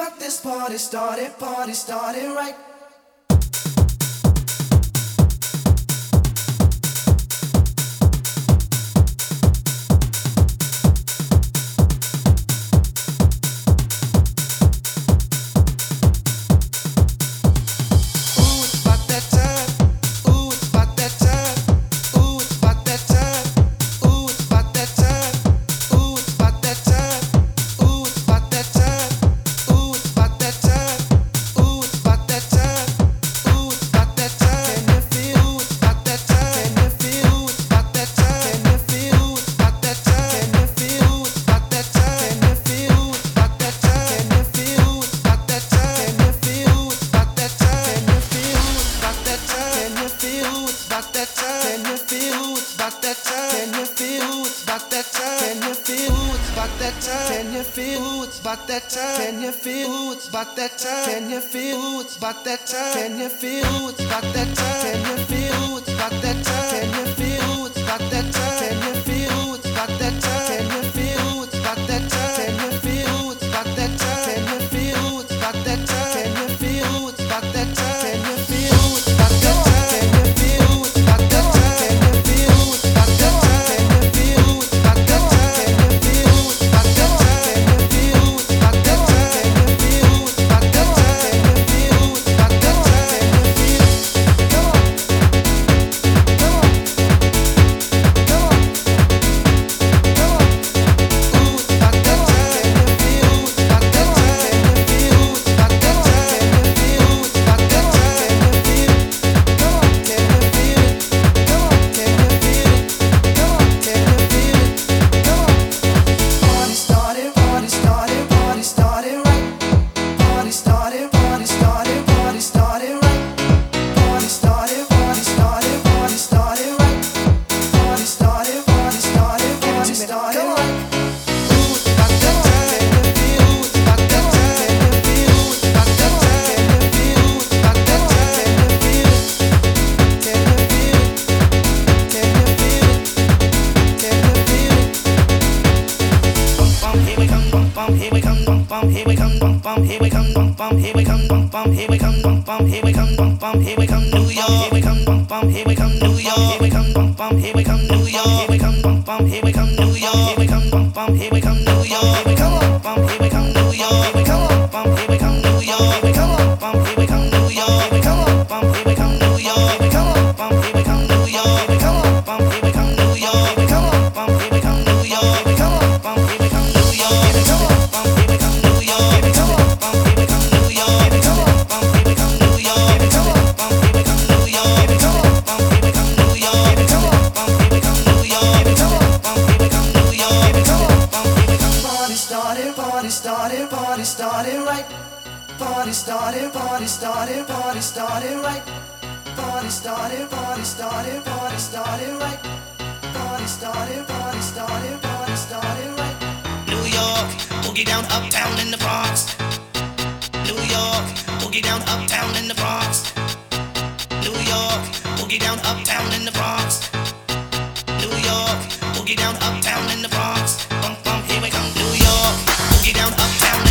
what this party started, party started right. about that time? Can you feel it's about that time? Can you feel it's about that time? Can you feel it's about that time? Can you feel it's about that time? here we come, here we come, bump, bump, here we come, bump, bump, here we come, New York. Here we come. Here we come, party started, party started right. Party started, party started, party started right. Party started, party started, party started right. Party started, party started, party started right. New York, boogie down uptown in the Bronx. New York, boogie down uptown in the Bronx. New York, boogie down uptown in the Bronx. New York, boogie down uptown in the Bronx. Bump, bump, here we come. New down